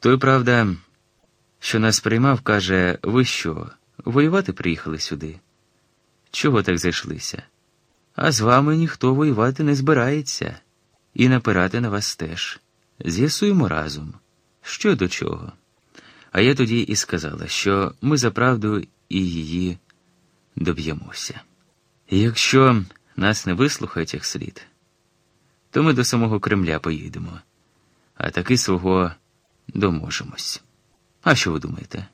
Той, правда, що нас приймав, каже, ви що, воювати приїхали сюди? Чого так зайшлися? А з вами ніхто воювати не збирається, і напирати на вас теж. З'ясуємо разом, що до чого. А я тоді і сказала, що ми за правду і її доб'ємося. Якщо нас не вислухають як слід, то ми до самого Кремля поїдемо, а таки свого доможемось. А що ви думаєте?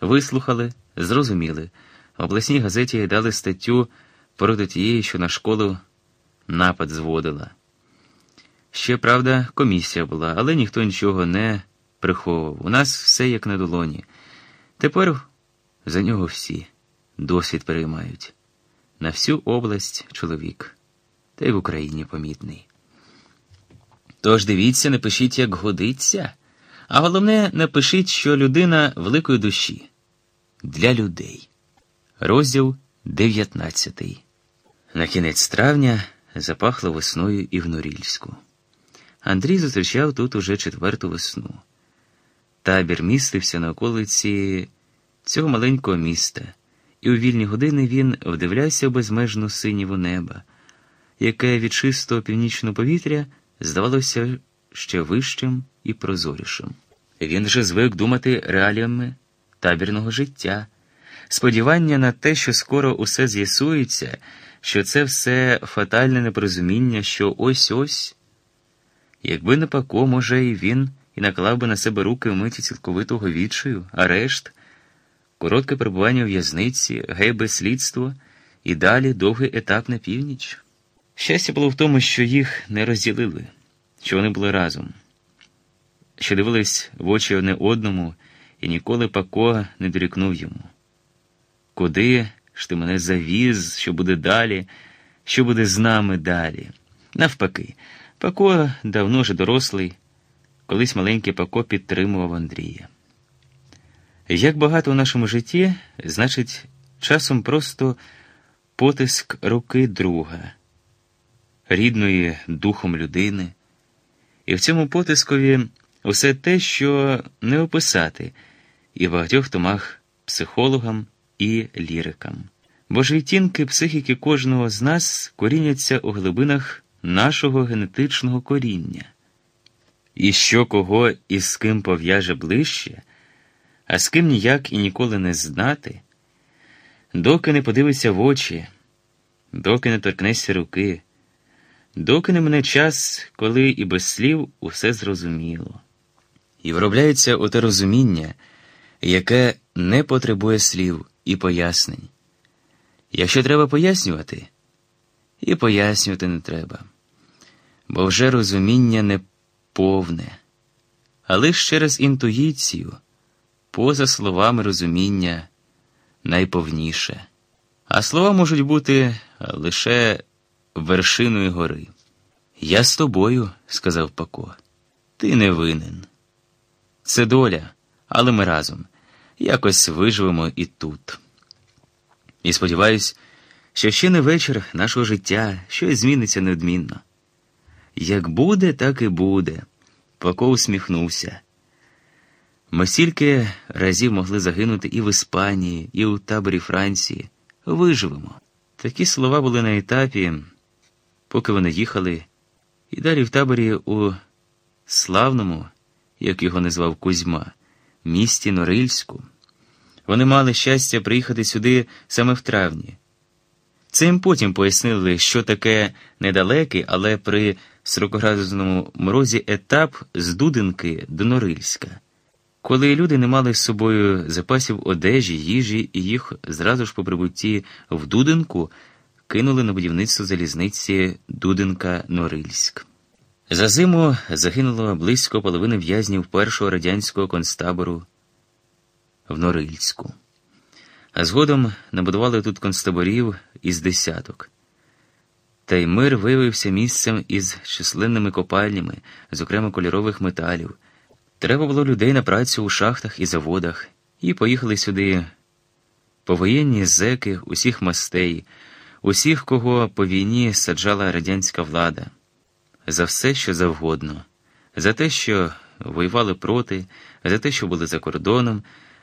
Вислухали, зрозуміли. В обласній газеті дали статтю проти тієї, що на школу напад зводила. Ще, правда, комісія була, але ніхто нічого не приховував. У нас все як на долоні. Тепер за нього всі досвід переймають. На всю область чоловік, та й в Україні помітний. Тож дивіться, напишіть, як годиться, а головне, напишіть, що людина великої душі для людей. Розділ 19 На кінець травня запахло весною і в Норільську. Андрій зустрічав тут уже четверту весну. Табір містився на околиці цього маленького міста, і у вільні години він вдивлявся в безмежну синіву неба, яке від чистого північного повітря здавалося ще вищим і прозорішим. Він вже звик думати реаліями табірного життя, сподівання на те, що скоро усе з'ясується, що це все фатальне непорозуміння, що ось ось. Якби не пако, може, і він і наклав би на себе руки в миті цілковитого відчаю, арешт, коротке перебування в в'язниці, гейбе слідство і далі довгий етап на північ. Щастя було в тому, що їх не розділили, що вони були разом, що дивились в очі одне одному, і ніколи Пако не дорікнув йому. Куди ж ти мене завіз, що буде далі, що буде з нами далі? Навпаки, Пако давно вже дорослий, колись маленький Пако підтримував Андрія. Як багато в нашому житті, значить, часом просто потиск руки друга, рідної духом людини, і в цьому потискові усе те, що не описати, і в багатьох томах психологам і лірикам. Бо ж відтінки психіки кожного з нас коріняться у глибинах нашого генетичного коріння. І що кого і з ким пов'яже ближче, а з ким ніяк і ніколи не знати, доки не подивиться в очі, доки не торкнешся руки, доки не мене час, коли і без слів усе зрозуміло. І виробляється оте розуміння, яке не потребує слів і пояснень. Якщо треба пояснювати, і пояснювати не треба, бо вже розуміння не повне, а лише через інтуїцію, поза словами розуміння найповніше. А слова можуть бути лише вершиною гори. Я з тобою, сказав Пако, ти не винен. Це доля, але ми разом якось виживемо і тут. І сподіваюсь, що ще не вечір нашого життя щось зміниться неодмінно. Як буде, так і буде, Пако усміхнувся. Ми стільки разів могли загинути і в Іспанії, і у таборі Франції. Виживемо. Такі слова були на етапі, поки вони їхали, і далі в таборі у славному, як його назвав Кузьма, місті Норильську. Вони мали щастя приїхати сюди саме в травні. Це їм потім пояснили, що таке недалекий, але при 40-градусному морозі етап з Дудинки до Норильська, коли люди не мали з собою запасів одежі, їжі, і їх зразу ж по прибутті в Дудинку кинули на будівництво залізниці Дудинка-Норильськ. За зиму загинуло близько половини в'язнів першого радянського концтабору в Норильську. А згодом набудували тут концтаборів із десяток. Та й мир виявився місцем із численними копальнями, зокрема кольорових металів. Треба було людей на працю у шахтах і заводах, і поїхали сюди повоєнні зеки усіх мастей, усіх, кого по війні саджала радянська влада, за все, що завгодно, за те, що воювали проти, за те, що були за кордоном,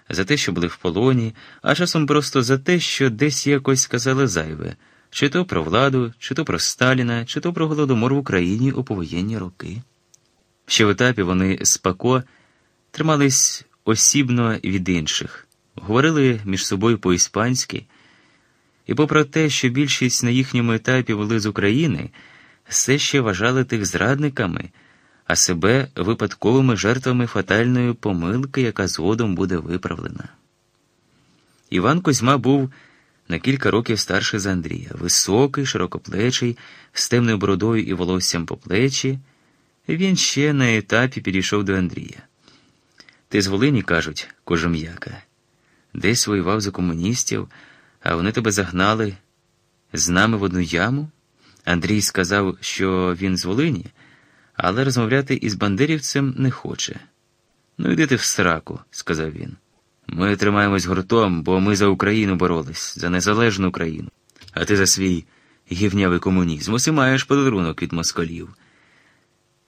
за те, що були в полоні, а часом просто за те, що десь якось сказали зайве, чи то про владу, чи то про Сталіна, чи то про голодомор в Україні у повоєнні роки. Ще в етапі вони з Пако тримались осібно від інших, говорили між собою по-іспанськи, і, попри те, що більшість на їхньому етапі були з України, все ще вважали тих зрадниками, а себе випадковими жертвами фатальної помилки, яка згодом буде виправлена. Іван Кузьма був на кілька років старший за Андрія, високий, широкоплечий, з темною бородою і волоссям по плечі. Він ще на етапі підійшов до Андрія. Ти з Волині, кажуть, кожум'яка, десь воював за комуністів, а вони тебе загнали з нами в одну яму. Андрій сказав, що він з Волині, але розмовляти із бандерівцем не хоче. Ну, йди ти в сраку, сказав він. Ми тримаємось гуртом, бо ми за Україну боролись, за незалежну Україну. А ти за свій гівнявий комунізм. усі маєш подарунок від москалів.